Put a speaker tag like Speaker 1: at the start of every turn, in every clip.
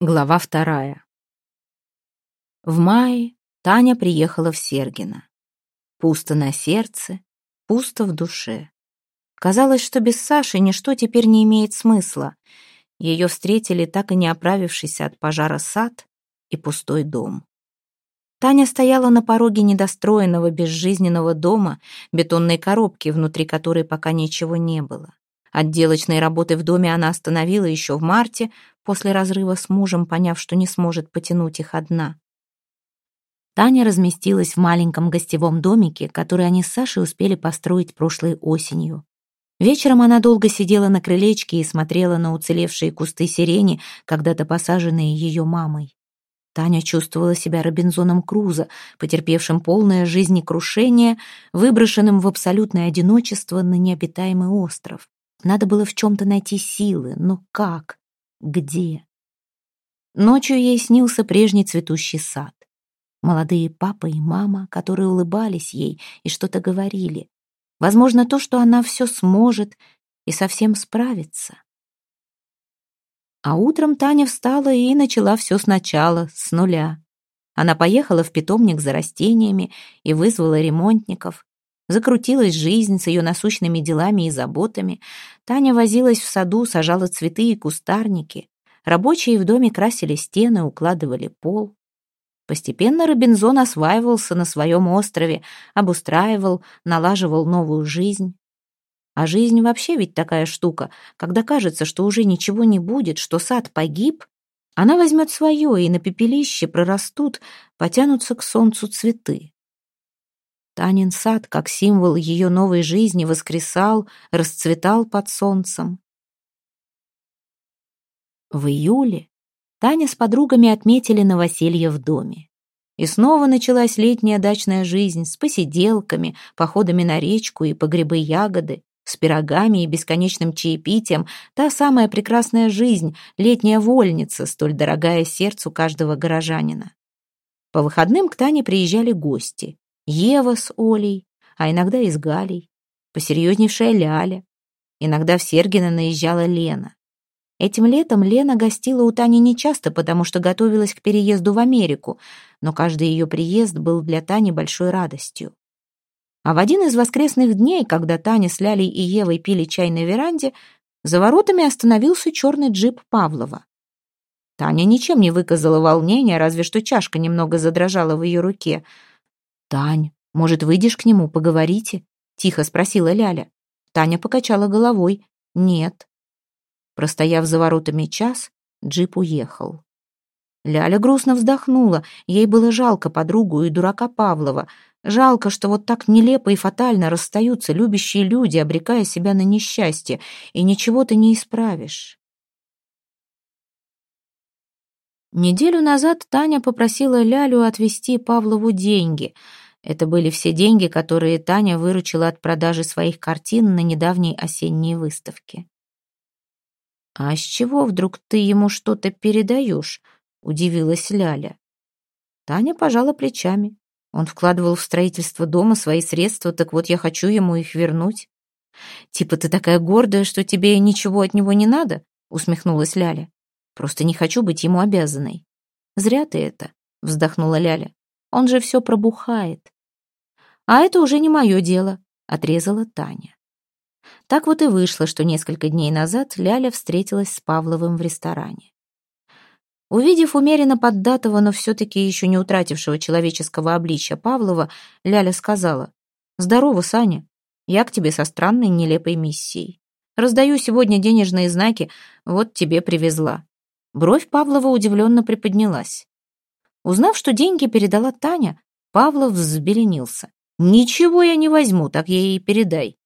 Speaker 1: Глава вторая. В мае Таня приехала в Сергино. Пусто на сердце, пусто в душе. Казалось, что без Саши ничто теперь не имеет смысла. Ее встретили так и не оправившийся от пожара сад и пустой дом. Таня стояла на пороге недостроенного безжизненного дома, бетонной коробки, внутри которой пока ничего не было. Отделочные работы в доме она остановила еще в марте, после разрыва с мужем, поняв, что не сможет потянуть их одна. Таня разместилась в маленьком гостевом домике, который они с Сашей успели построить прошлой осенью. Вечером она долго сидела на крылечке и смотрела на уцелевшие кусты сирени, когда-то посаженные ее мамой. Таня чувствовала себя Робинзоном Крузо, потерпевшим полное жизнекрушение, выброшенным в абсолютное одиночество на необитаемый остров. Надо было в чем-то найти силы, но как? Где? Ночью ей снился прежний цветущий сад. Молодые папа и мама, которые улыбались ей и что-то говорили. Возможно, то, что она все сможет и совсем справится. А утром Таня встала и начала все сначала, с нуля. Она поехала в питомник за растениями и вызвала ремонтников. Закрутилась жизнь с ее насущными делами и заботами. Таня возилась в саду, сажала цветы и кустарники. Рабочие в доме красили стены, укладывали пол. Постепенно Робинзон осваивался на своем острове, обустраивал, налаживал новую жизнь. А жизнь вообще ведь такая штука, когда кажется, что уже ничего не будет, что сад погиб, она возьмет свое, и на пепелище прорастут, потянутся к солнцу цветы. Танин сад, как символ ее новой жизни, воскресал, расцветал под солнцем. В июле Таня с подругами отметили новоселье в доме. И снова началась летняя дачная жизнь с посиделками, походами на речку и по грибы ягоды, с пирогами и бесконечным чаепитием, та самая прекрасная жизнь, летняя вольница, столь дорогая сердцу каждого горожанина. По выходным к Тане приезжали гости. Ева с Олей, а иногда и с Галей, посерьезневшая Ляля. Иногда в Сергино наезжала Лена. Этим летом Лена гостила у Тани нечасто, потому что готовилась к переезду в Америку, но каждый ее приезд был для Тани большой радостью. А в один из воскресных дней, когда Таня с Лялей и Евой пили чай на веранде, за воротами остановился черный джип Павлова. Таня ничем не выказала волнения, разве что чашка немного задрожала в ее руке — «Тань, может, выйдешь к нему, поговорите?» — тихо спросила Ляля. Таня покачала головой. «Нет». Простояв за воротами час, джип уехал. Ляля грустно вздохнула. Ей было жалко подругу и дурака Павлова. Жалко, что вот так нелепо и фатально расстаются любящие люди, обрекая себя на несчастье, и ничего ты не исправишь. Неделю назад Таня попросила Лялю отвезти Павлову деньги. Это были все деньги, которые Таня выручила от продажи своих картин на недавней осенней выставке. «А с чего вдруг ты ему что-то передаешь?» — удивилась Ляля. Таня пожала плечами. Он вкладывал в строительство дома свои средства, так вот я хочу ему их вернуть. «Типа ты такая гордая, что тебе ничего от него не надо?» — усмехнулась Ляля. Просто не хочу быть ему обязанной. Зря ты это, вздохнула Ляля. Он же все пробухает. А это уже не мое дело, отрезала Таня. Так вот и вышло, что несколько дней назад Ляля встретилась с Павловым в ресторане. Увидев умеренно поддатого, но все-таки еще не утратившего человеческого обличия Павлова, Ляля сказала, «Здорово, Саня. Я к тебе со странной нелепой миссией. Раздаю сегодня денежные знаки, вот тебе привезла. Бровь Павлова удивленно приподнялась. Узнав, что деньги передала Таня, Павлов взбеленился. «Ничего я не возьму, так ей и передай».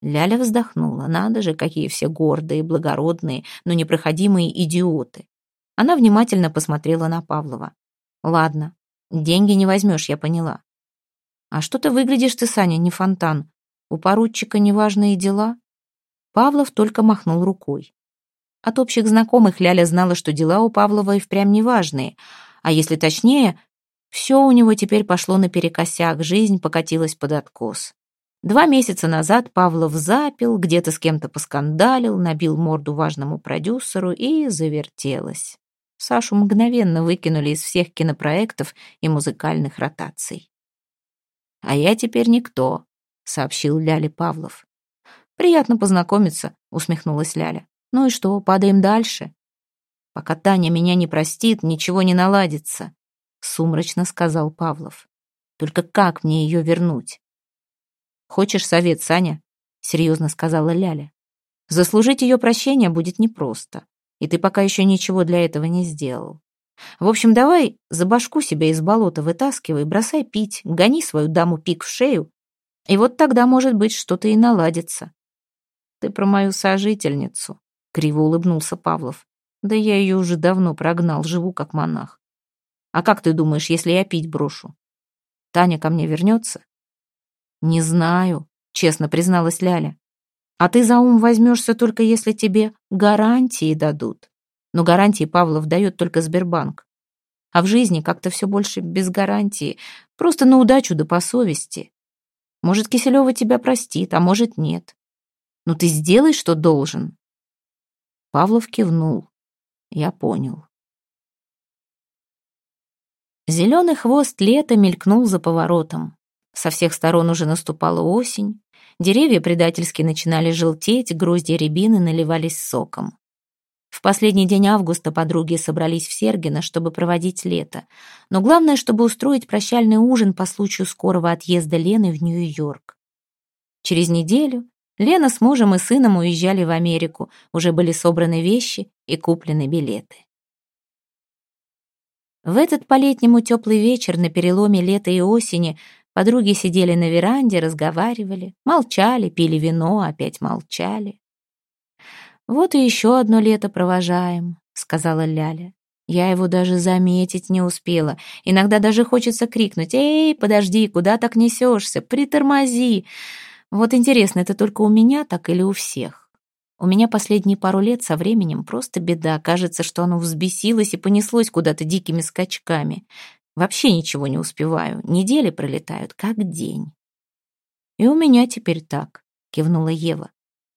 Speaker 1: Ляля вздохнула. Надо же, какие все гордые, благородные, но непроходимые идиоты. Она внимательно посмотрела на Павлова. «Ладно, деньги не возьмешь, я поняла. А что ты выглядишь ты, Саня, не фонтан? У поручика неважные дела?» Павлов только махнул рукой. От общих знакомых Ляля знала, что дела у Павлова и впрямь неважные. А если точнее, все у него теперь пошло наперекосяк, жизнь покатилась под откос. Два месяца назад Павлов запил, где-то с кем-то поскандалил, набил морду важному продюсеру и завертелось. Сашу мгновенно выкинули из всех кинопроектов и музыкальных ротаций. «А я теперь никто», — сообщил Ляле Павлов. «Приятно познакомиться», — усмехнулась Ляля. «Ну и что, падаем дальше?» «Пока Таня меня не простит, ничего не наладится», — сумрачно сказал Павлов. «Только как мне ее вернуть?» «Хочешь совет, Саня?» — серьезно сказала Ляля. «Заслужить ее прощение будет непросто и ты пока еще ничего для этого не сделал. В общем, давай за башку себя из болота вытаскивай, бросай пить, гони свою даму пик в шею, и вот тогда, может быть, что-то и наладится. Ты про мою сожительницу, — криво улыбнулся Павлов. Да я ее уже давно прогнал, живу как монах. А как ты думаешь, если я пить брошу? Таня ко мне вернется? Не знаю, честно призналась Ляля. А ты за ум возьмешься только если тебе гарантии дадут. Но гарантии Павлов дает только Сбербанк. А в жизни как-то все больше без гарантии, просто на удачу да по совести. Может, Киселева тебя простит, а может, нет. Ну ты сделай, что должен. Павлов кивнул. Я понял. Зеленый хвост лета мелькнул за поворотом. Со всех сторон уже наступала осень. Деревья предательски начинали желтеть, грозди рябины наливались соком. В последний день августа подруги собрались в Сергино, чтобы проводить лето. Но главное, чтобы устроить прощальный ужин по случаю скорого отъезда Лены в Нью-Йорк. Через неделю Лена с мужем и сыном уезжали в Америку, уже были собраны вещи и куплены билеты. В этот по-летнему теплый вечер на переломе лета и осени Подруги сидели на веранде, разговаривали, молчали, пили вино, опять молчали. «Вот и еще одно лето провожаем», — сказала Ляля. Я его даже заметить не успела. Иногда даже хочется крикнуть «Эй, подожди, куда так несешься? Притормози!» Вот интересно, это только у меня так или у всех? У меня последние пару лет со временем просто беда. Кажется, что оно взбесилось и понеслось куда-то дикими скачками. Вообще ничего не успеваю. Недели пролетают, как день. И у меня теперь так, кивнула Ева.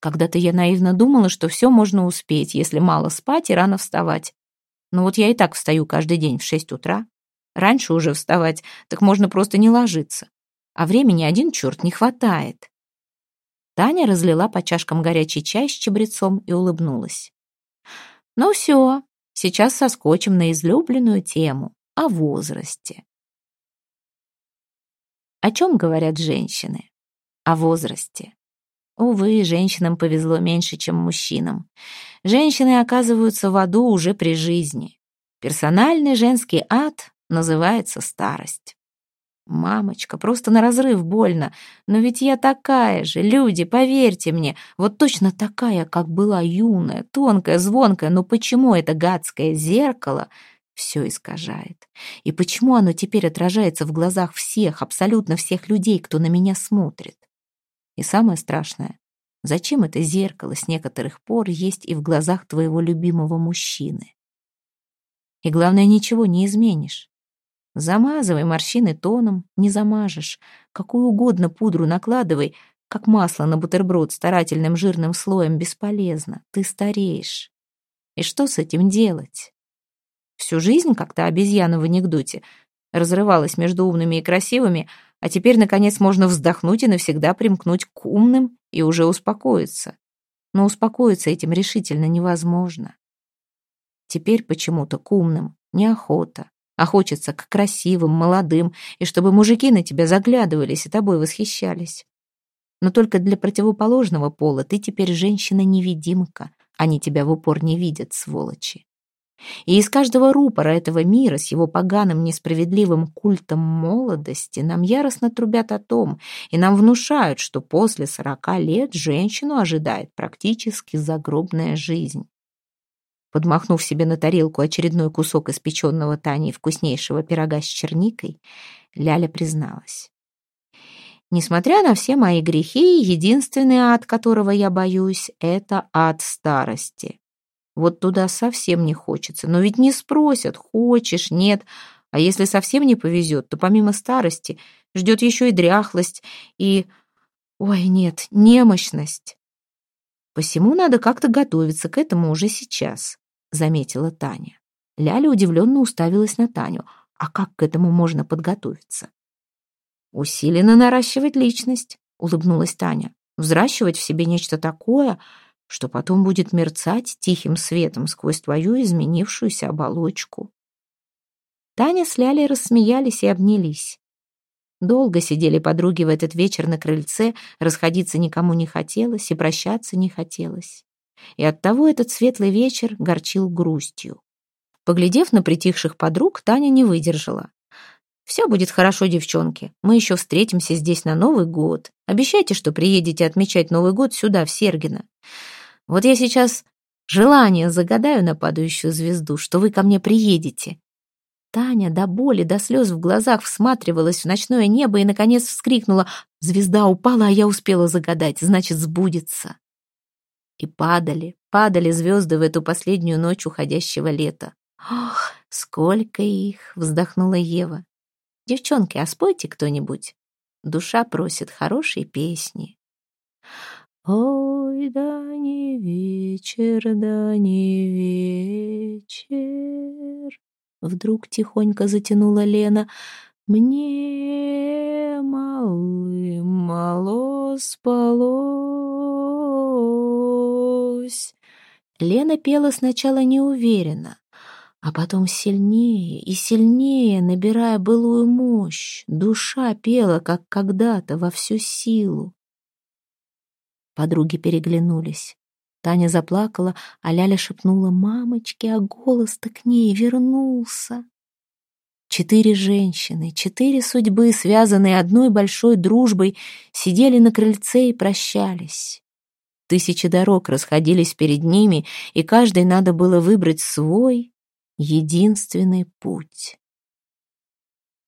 Speaker 1: Когда-то я наивно думала, что все можно успеть, если мало спать и рано вставать. Но вот я и так встаю каждый день в шесть утра. Раньше уже вставать, так можно просто не ложиться. А времени один черт не хватает. Таня разлила по чашкам горячий чай с чабрецом и улыбнулась. «Ну все, сейчас соскочим на излюбленную тему о возрасте. О чем говорят женщины? О возрасте. Увы, женщинам повезло меньше, чем мужчинам. Женщины оказываются в аду уже при жизни. Персональный женский ад называется старость. Мамочка, просто на разрыв больно. Но ведь я такая же, люди, поверьте мне, вот точно такая, как была юная, тонкая, звонкая, но почему это гадское зеркало все искажает. И почему оно теперь отражается в глазах всех, абсолютно всех людей, кто на меня смотрит? И самое страшное, зачем это зеркало с некоторых пор есть и в глазах твоего любимого мужчины? И главное, ничего не изменишь. Замазывай морщины тоном, не замажешь. Какую угодно пудру накладывай, как масло на бутерброд старательным жирным слоем бесполезно. Ты стареешь. И что с этим делать? Всю жизнь, как-то обезьяна в анекдоте, разрывалась между умными и красивыми, а теперь, наконец, можно вздохнуть и навсегда примкнуть к умным и уже успокоиться. Но успокоиться этим решительно невозможно. Теперь почему-то к умным неохота, а хочется к красивым, молодым, и чтобы мужики на тебя заглядывались и тобой восхищались. Но только для противоположного пола ты теперь женщина-невидимка, они тебя в упор не видят, сволочи. И из каждого рупора этого мира с его поганым несправедливым культом молодости нам яростно трубят о том, и нам внушают, что после сорока лет женщину ожидает практически загробная жизнь. Подмахнув себе на тарелку очередной кусок испеченного Таней вкуснейшего пирога с черникой, Ляля призналась. Несмотря на все мои грехи, единственный ад, которого я боюсь, это ад старости. Вот туда совсем не хочется. Но ведь не спросят, хочешь, нет. А если совсем не повезет, то помимо старости ждет еще и дряхлость, и... Ой, нет, немощность. Посему надо как-то готовиться к этому уже сейчас, заметила Таня. Ляля удивленно уставилась на Таню. А как к этому можно подготовиться? «Усиленно наращивать личность», — улыбнулась Таня. «Взращивать в себе нечто такое, что потом будет мерцать тихим светом сквозь твою изменившуюся оболочку». Таня с Лялей рассмеялись и обнялись. Долго сидели подруги в этот вечер на крыльце, расходиться никому не хотелось и прощаться не хотелось. И оттого этот светлый вечер горчил грустью. Поглядев на притихших подруг, Таня не выдержала. «Все будет хорошо, девчонки. Мы еще встретимся здесь на Новый год. Обещайте, что приедете отмечать Новый год сюда, в Сергино. Вот я сейчас желание загадаю на падающую звезду, что вы ко мне приедете. Таня до боли, до слез в глазах всматривалась в ночное небо и, наконец, вскрикнула. «Звезда упала, а я успела загадать, значит, сбудется». И падали, падали звезды в эту последнюю ночь уходящего лета. «Ох, сколько их!» — вздохнула Ева. «Девчонки, а спойте кто-нибудь. Душа просит хорошей песни». Ой, да не вечер, да не вечер. Вдруг тихонько затянула Лена. Мне малым мало спалось. Лена пела сначала неуверенно, а потом сильнее и сильнее, набирая былую мощь. Душа пела, как когда-то, во всю силу. Подруги переглянулись. Таня заплакала, а Ляля шепнула «Мамочки, а голос-то к ней вернулся». Четыре женщины, четыре судьбы, связанные одной большой дружбой, сидели на крыльце и прощались. Тысячи дорог расходились перед ними, и каждой надо было выбрать свой единственный путь.